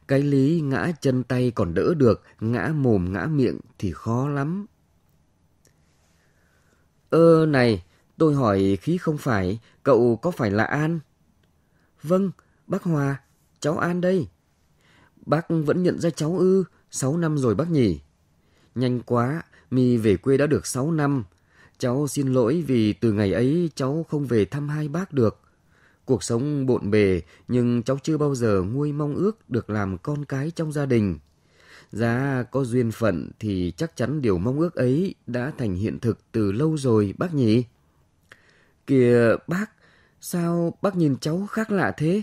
Cái lý ngã chân tay còn đỡ được, ngã mồm ngã miệng thì khó lắm. Ơ này, tôi hỏi khí không phải, cậu có phải là An? Vâng, bác Hòa, cháu An đây. Bác vẫn nhận ra cháu ư, sáu năm rồi bác nhỉ? Nhanh quá, mi về quê đã được sáu năm. Cháu xin lỗi vì từ ngày ấy cháu không về thăm hai bác được. Cuộc sống bộn bề nhưng cháu chưa bao giờ nguôi mong ước được làm con cái trong gia đình. Giá có duyên phận thì chắc chắn điều mong ước ấy đã thành hiện thực từ lâu rồi bác nhỉ? Kìa bác, sao bác nhìn cháu khác lạ thế?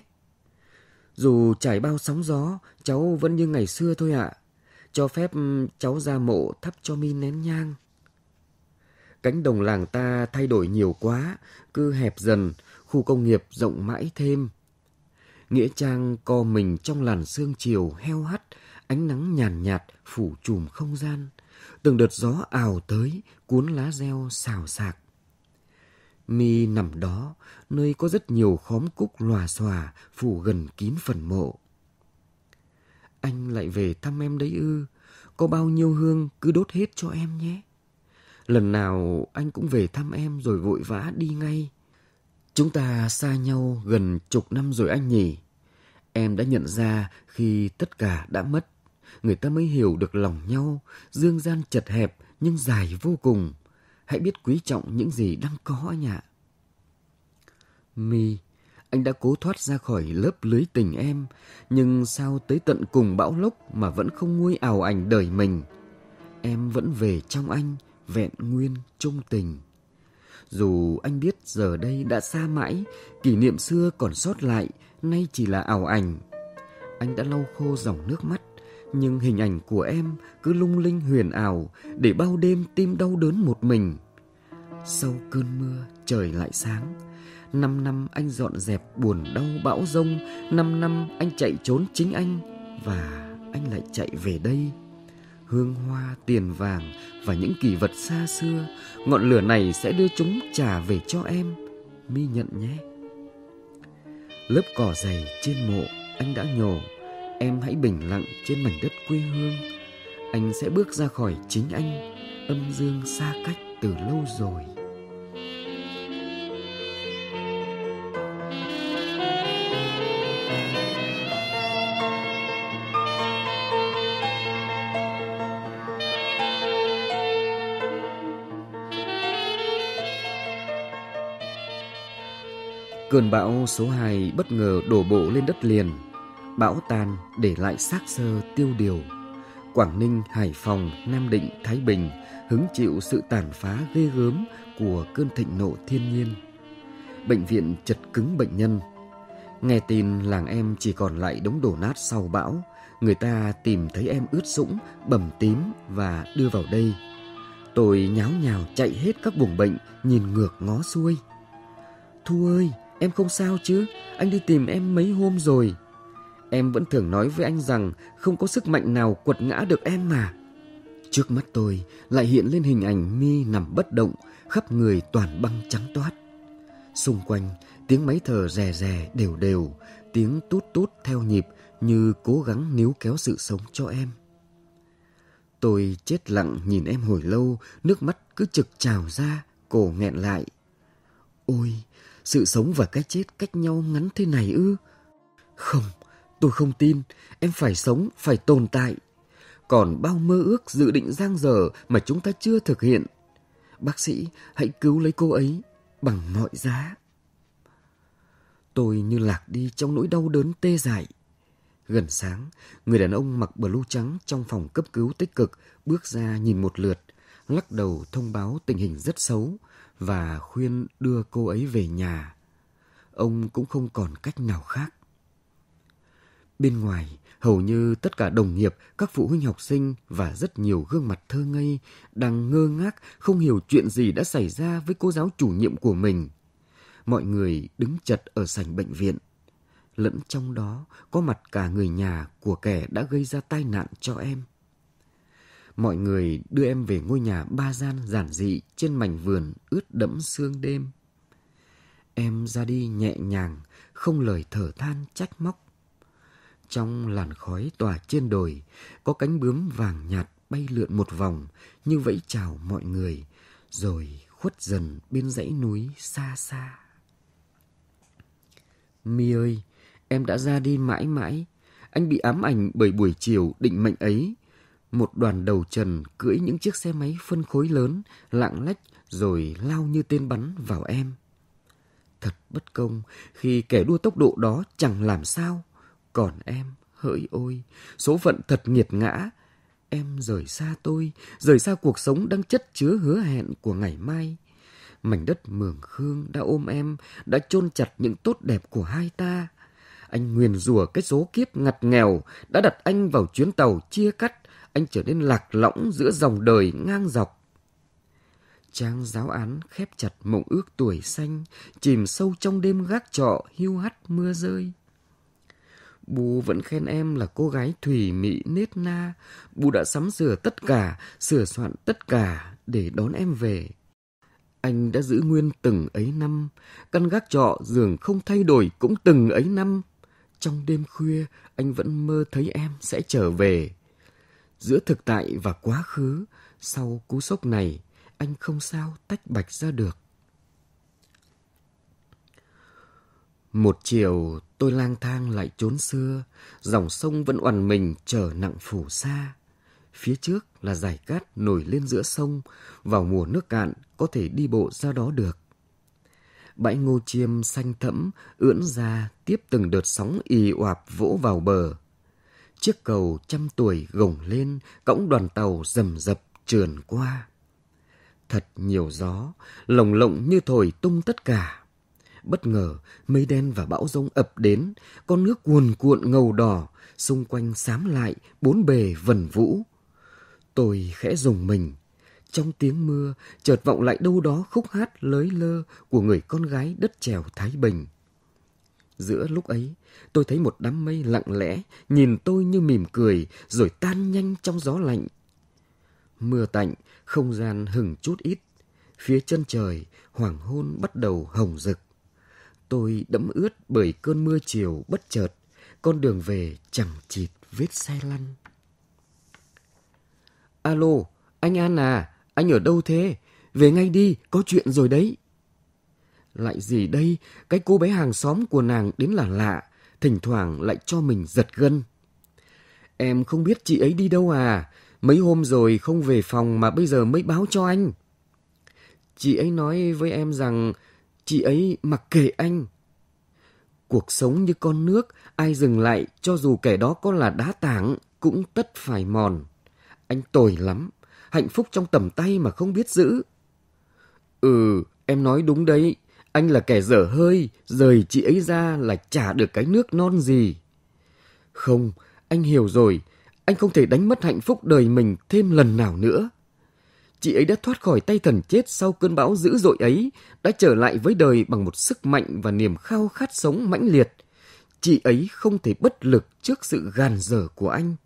Dù trải bao sóng gió, cháu vẫn như ngày xưa thôi ạ. Cho phép ừ, cháu ra mộ thắp cho mi nén nhang. Cánh đồng làng ta thay đổi nhiều quá, cứ hẹp dần, khu công nghiệp rộng mãi thêm. Nghĩa Trang co mình trong làn sương chiều heo hắt, ánh nắng nhàn nhạt, nhạt phủ trùm không gian. Từng đợt gió ào tới, cuốn lá reo xào xạc. Mi nằm đó, nơi có rất nhiều khóm cúc lòa xòa phủ gần kín phần mộ. Anh lại về thăm em đấy ư, có bao nhiêu hương cứ đốt hết cho em nhé. Lần nào anh cũng về thăm em rồi vội vã đi ngay. Chúng ta xa nhau gần chục năm rồi anh nhỉ. Em đã nhận ra khi tất cả đã mất, người ta mới hiểu được lòng nhau, dương gian chật hẹp nhưng dài vô cùng. Hãy biết quý trọng những gì đang có anh ạ. Mi, anh đã cố thoát ra khỏi lớp lưới tình em, nhưng sao tới tận cùng bão lốc mà vẫn không nguôi ảo ảnh đời mình. Em vẫn về trong anh, vẹn nguyên trung tình. Dù anh biết giờ đây đã xa mãi, kỷ niệm xưa còn sót lại, nay chỉ là ảo ảnh. Anh đã lau khô dòng nước mắt, nhưng hình ảnh của em cứ lung linh huyền ảo để bao đêm tim đau đớn một mình. Sau cơn mưa, trời lại sáng. Năm năm anh dọn dẹp buồn đau bão rông, năm năm anh chạy trốn chính anh và anh lại chạy về đây hương hoa, tiền vàng và những kỷ vật xa xưa, ngọn lửa này sẽ đưa chúng trả về cho em. Mi nhận nhé. Lớp cỏ dày trên mộ anh đã nhổ, em hãy bình lặng trên mảnh đất quê hương. Anh sẽ bước ra khỏi chính anh, âm dương xa cách từ lâu rồi. Cơn bão số 2 bất ngờ đổ bộ lên đất liền. Bão tan để lại xác sơ tiêu điều. Quảng Ninh, Hải Phòng, Nam Định, Thái Bình hứng chịu sự tàn phá ghê gớm của cơn thịnh nộ thiên nhiên. Bệnh viện chật cứng bệnh nhân. Nghe tin làng em chỉ còn lại đống đổ nát sau bão, người ta tìm thấy em ướt sũng, bầm tím và đưa vào đây. Tôi nháo nhào chạy hết các buồng bệnh, nhìn ngược ngó xuôi. Thu ơi, Em không sao chứ, anh đi tìm em mấy hôm rồi. Em vẫn thường nói với anh rằng không có sức mạnh nào quật ngã được em mà. Trước mắt tôi lại hiện lên hình ảnh mi nằm bất động, khắp người toàn băng trắng toát. Xung quanh, tiếng máy thở rè rè đều đều, tiếng tút tút theo nhịp như cố gắng níu kéo sự sống cho em. Tôi chết lặng nhìn em hồi lâu, nước mắt cứ trực trào ra, cổ nghẹn lại. Ôi, sự sống và cái chết cách nhau ngắn thế này ư? Không, tôi không tin. Em phải sống, phải tồn tại. Còn bao mơ ước dự định giang dở mà chúng ta chưa thực hiện. Bác sĩ, hãy cứu lấy cô ấy bằng mọi giá. Tôi như lạc đi trong nỗi đau đớn tê dại. Gần sáng, người đàn ông mặc blue trắng trong phòng cấp cứu tích cực bước ra nhìn một lượt, lắc đầu thông báo tình hình rất xấu, và khuyên đưa cô ấy về nhà. Ông cũng không còn cách nào khác. Bên ngoài, hầu như tất cả đồng nghiệp, các phụ huynh học sinh và rất nhiều gương mặt thơ ngây đang ngơ ngác không hiểu chuyện gì đã xảy ra với cô giáo chủ nhiệm của mình. Mọi người đứng chật ở sảnh bệnh viện. Lẫn trong đó có mặt cả người nhà của kẻ đã gây ra tai nạn cho em mọi người đưa em về ngôi nhà ba gian giản dị trên mảnh vườn ướt đẫm sương đêm. Em ra đi nhẹ nhàng, không lời thở than trách móc. Trong làn khói tỏa trên đồi, có cánh bướm vàng nhạt bay lượn một vòng như vẫy chào mọi người, rồi khuất dần bên dãy núi xa xa. Mi ơi, em đã ra đi mãi mãi. Anh bị ám ảnh bởi buổi chiều định mệnh ấy một đoàn đầu trần cưỡi những chiếc xe máy phân khối lớn, lạng lách rồi lao như tên bắn vào em. Thật bất công khi kẻ đua tốc độ đó chẳng làm sao. Còn em, hỡi ôi, số phận thật nghiệt ngã. Em rời xa tôi, rời xa cuộc sống đang chất chứa hứa hẹn của ngày mai. Mảnh đất mường khương đã ôm em, đã chôn chặt những tốt đẹp của hai ta. Anh nguyền rủa cái số kiếp ngặt nghèo đã đặt anh vào chuyến tàu chia cắt anh trở nên lạc lõng giữa dòng đời ngang dọc. Trang giáo án khép chặt mộng ước tuổi xanh, chìm sâu trong đêm gác trọ hiu hắt mưa rơi. Bù vẫn khen em là cô gái thủy mị nết na. Bù đã sắm sửa tất cả, sửa soạn tất cả để đón em về. Anh đã giữ nguyên từng ấy năm, căn gác trọ giường không thay đổi cũng từng ấy năm. Trong đêm khuya, anh vẫn mơ thấy em sẽ trở về. Giữa thực tại và quá khứ, sau cú sốc này, anh không sao tách bạch ra được. Một chiều tôi lang thang lại chốn xưa, dòng sông vẫn oằn mình chờ nặng phủ xa. Phía trước là dải cát nổi lên giữa sông, vào mùa nước cạn có thể đi bộ ra đó được. Bãi ngô chiêm xanh thẫm ưỡn ra tiếp từng đợt sóng ì oạp vỗ vào bờ. Chiếc cầu trăm tuổi gồng lên, cõng đoàn tàu rầm rập trườn qua. Thật nhiều gió, lồng lộng như thổi tung tất cả. Bất ngờ, mây đen và bão rông ập đến, con nước cuồn cuộn ngầu đỏ, xung quanh xám lại, bốn bề vần vũ. Tôi khẽ dùng mình. Trong tiếng mưa, chợt vọng lại đâu đó khúc hát lới lơ của người con gái đất trèo Thái Bình. Giữa lúc ấy, tôi thấy một đám mây lặng lẽ, nhìn tôi như mỉm cười, rồi tan nhanh trong gió lạnh. Mưa tạnh, không gian hừng chút ít. Phía chân trời, hoàng hôn bắt đầu hồng rực. Tôi đẫm ướt bởi cơn mưa chiều bất chợt, con đường về chẳng chịt vết xe lăn. Alo, anh An à, anh ở đâu thế? Về ngay đi, có chuyện rồi đấy. Lại gì đây, cái cô bé hàng xóm của nàng đến là lạ, thỉnh thoảng lại cho mình giật gân. Em không biết chị ấy đi đâu à, mấy hôm rồi không về phòng mà bây giờ mới báo cho anh. Chị ấy nói với em rằng chị ấy mặc kệ anh. Cuộc sống như con nước, ai dừng lại cho dù kẻ đó có là đá tảng cũng tất phải mòn. Anh tồi lắm, hạnh phúc trong tầm tay mà không biết giữ. Ừ, em nói đúng đấy, anh là kẻ dở hơi, rời chị ấy ra là trả được cái nước non gì. Không, anh hiểu rồi, anh không thể đánh mất hạnh phúc đời mình thêm lần nào nữa. Chị ấy đã thoát khỏi tay thần chết sau cơn bão dữ dội ấy, đã trở lại với đời bằng một sức mạnh và niềm khao khát sống mãnh liệt. Chị ấy không thể bất lực trước sự gàn dở của anh.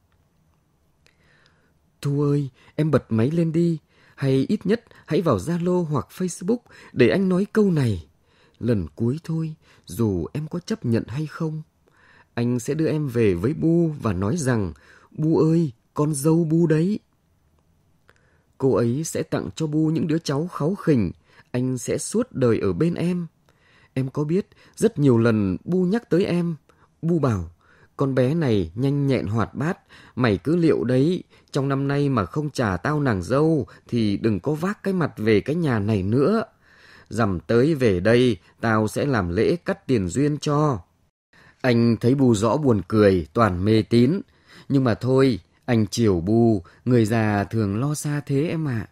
Thu ơi, em bật máy lên đi, hay ít nhất hãy vào Zalo hoặc Facebook để anh nói câu này. Lần cuối thôi, dù em có chấp nhận hay không, anh sẽ đưa em về với Bu và nói rằng, Bu ơi, con dâu Bu đấy. Cô ấy sẽ tặng cho Bu những đứa cháu kháu khỉnh, anh sẽ suốt đời ở bên em. Em có biết, rất nhiều lần Bu nhắc tới em. Bu bảo, con bé này nhanh nhẹn hoạt bát, mày cứ liệu đấy, trong năm nay mà không trả tao nàng dâu thì đừng có vác cái mặt về cái nhà này nữa. Dằm tới về đây, tao sẽ làm lễ cắt tiền duyên cho. Anh thấy Bu rõ buồn cười, toàn mê tín. Nhưng mà thôi, anh chiều Bu, người già thường lo xa thế em ạ. À.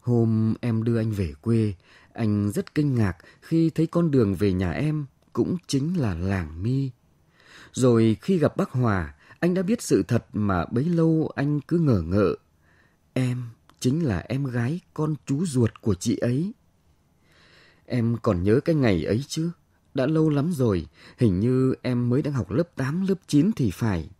Hôm em đưa anh về quê, anh rất kinh ngạc khi thấy con đường về nhà em cũng chính là làng mi. Rồi khi gặp bác Hòa, anh đã biết sự thật mà bấy lâu anh cứ ngờ ngợ. Em chính là em gái con chú ruột của chị ấy. Em còn nhớ cái ngày ấy chứ? Đã lâu lắm rồi, hình như em mới đang học lớp 8, lớp 9 thì phải.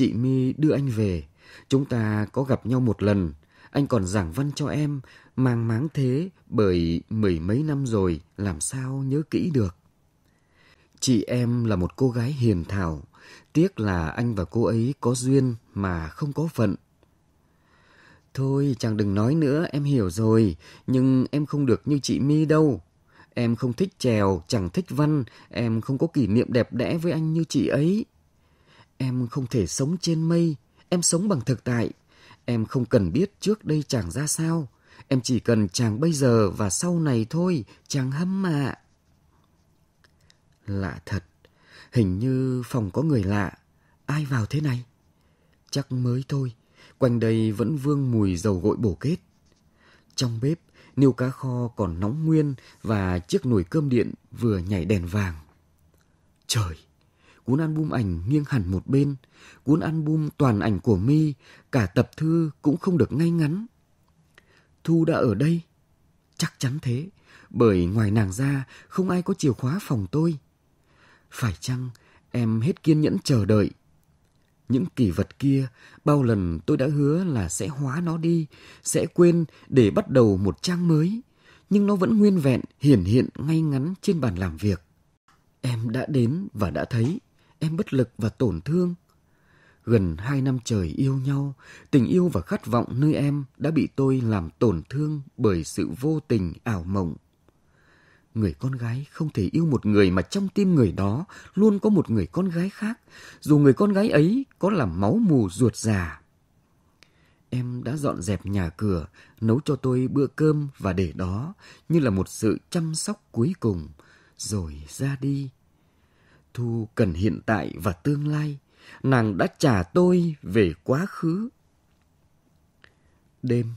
Chị My đưa anh về, chúng ta có gặp nhau một lần. Anh còn giảng văn cho em, mang máng thế bởi mười mấy năm rồi, làm sao nhớ kỹ được. Chị em là một cô gái hiền thảo, tiếc là anh và cô ấy có duyên mà không có phận. Thôi chàng đừng nói nữa, em hiểu rồi, nhưng em không được như chị My đâu. Em không thích trèo, chẳng thích văn, em không có kỷ niệm đẹp đẽ với anh như chị ấy. Em không thể sống trên mây, em sống bằng thực tại. Em không cần biết trước đây chàng ra sao. Em chỉ cần chàng bây giờ và sau này thôi, chàng hâm mà. Lạ thật, hình như phòng có người lạ. Ai vào thế này? Chắc mới thôi, quanh đây vẫn vương mùi dầu gội bổ kết. Trong bếp, niêu cá kho còn nóng nguyên và chiếc nồi cơm điện vừa nhảy đèn vàng. Trời! Cuốn album ảnh nghiêng hẳn một bên, cuốn album toàn ảnh của mi cả tập thư cũng không được ngay ngắn. Thu đã ở đây? Chắc chắn thế, bởi ngoài nàng ra không ai có chìa khóa phòng tôi. Phải chăng em hết kiên nhẫn chờ đợi? Những kỷ vật kia, bao lần tôi đã hứa là sẽ hóa nó đi, sẽ quên để bắt đầu một trang mới. Nhưng nó vẫn nguyên vẹn, hiển hiện ngay ngắn trên bàn làm việc. Em đã đến và đã thấy, em bất lực và tổn thương. Gần hai năm trời yêu nhau, tình yêu và khát vọng nơi em đã bị tôi làm tổn thương bởi sự vô tình ảo mộng. Người con gái không thể yêu một người mà trong tim người đó luôn có một người con gái khác, dù người con gái ấy có là máu mù ruột già. Em đã dọn dẹp nhà cửa, nấu cho tôi bữa cơm và để đó như là một sự chăm sóc cuối cùng, rồi ra đi. Thu cần hiện tại và tương lai, nàng đã trả tôi về quá khứ. Đêm,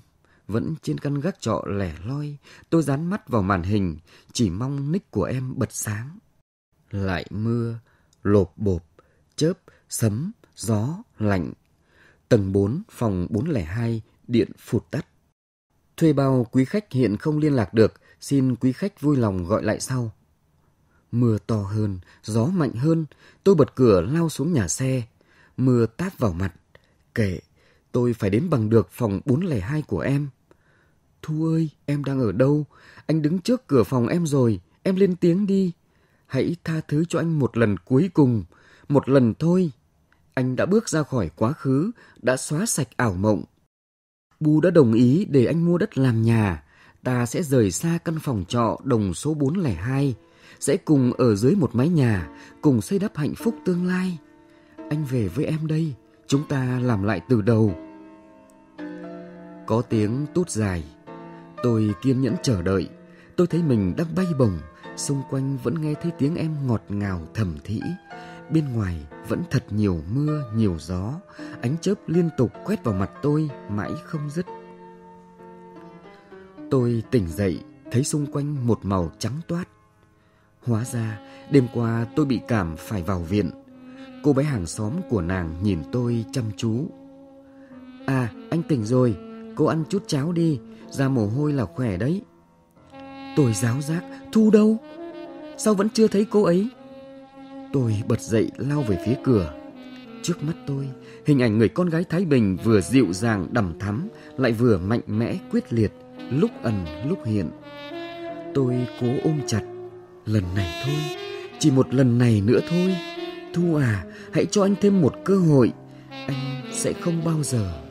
vẫn trên căn gác trọ lẻ loi, tôi dán mắt vào màn hình, chỉ mong nick của em bật sáng. Lại mưa, lộp bộp, chớp, sấm, gió, lạnh. Tầng 4, phòng 402, điện phụt tắt. Thuê bao quý khách hiện không liên lạc được, xin quý khách vui lòng gọi lại sau. Mưa to hơn, gió mạnh hơn, tôi bật cửa lao xuống nhà xe. Mưa tát vào mặt. Kệ, tôi phải đến bằng được phòng 402 của em. Thu ơi, em đang ở đâu? Anh đứng trước cửa phòng em rồi, em lên tiếng đi. Hãy tha thứ cho anh một lần cuối cùng, một lần thôi. Anh đã bước ra khỏi quá khứ, đã xóa sạch ảo mộng. Bu đã đồng ý để anh mua đất làm nhà. Ta sẽ rời xa căn phòng trọ đồng số 402, sẽ cùng ở dưới một mái nhà, cùng xây đắp hạnh phúc tương lai. Anh về với em đây, chúng ta làm lại từ đầu. Có tiếng tút dài, Tôi kiên nhẫn chờ đợi, tôi thấy mình đang bay bổng, xung quanh vẫn nghe thấy tiếng em ngọt ngào thầm thĩ. Bên ngoài vẫn thật nhiều mưa, nhiều gió, ánh chớp liên tục quét vào mặt tôi mãi không dứt. Tôi tỉnh dậy, thấy xung quanh một màu trắng toát. Hóa ra, đêm qua tôi bị cảm phải vào viện. Cô bé hàng xóm của nàng nhìn tôi chăm chú. À, anh tỉnh rồi, cô ăn chút cháo đi, ra mồ hôi là khỏe đấy. Tôi giáo giác, Thu đâu? Sao vẫn chưa thấy cô ấy? Tôi bật dậy lao về phía cửa. Trước mắt tôi, hình ảnh người con gái Thái Bình vừa dịu dàng đầm thắm, lại vừa mạnh mẽ quyết liệt, lúc ẩn lúc hiện. Tôi cố ôm chặt, lần này thôi, chỉ một lần này nữa thôi. Thu à, hãy cho anh thêm một cơ hội, anh sẽ không bao giờ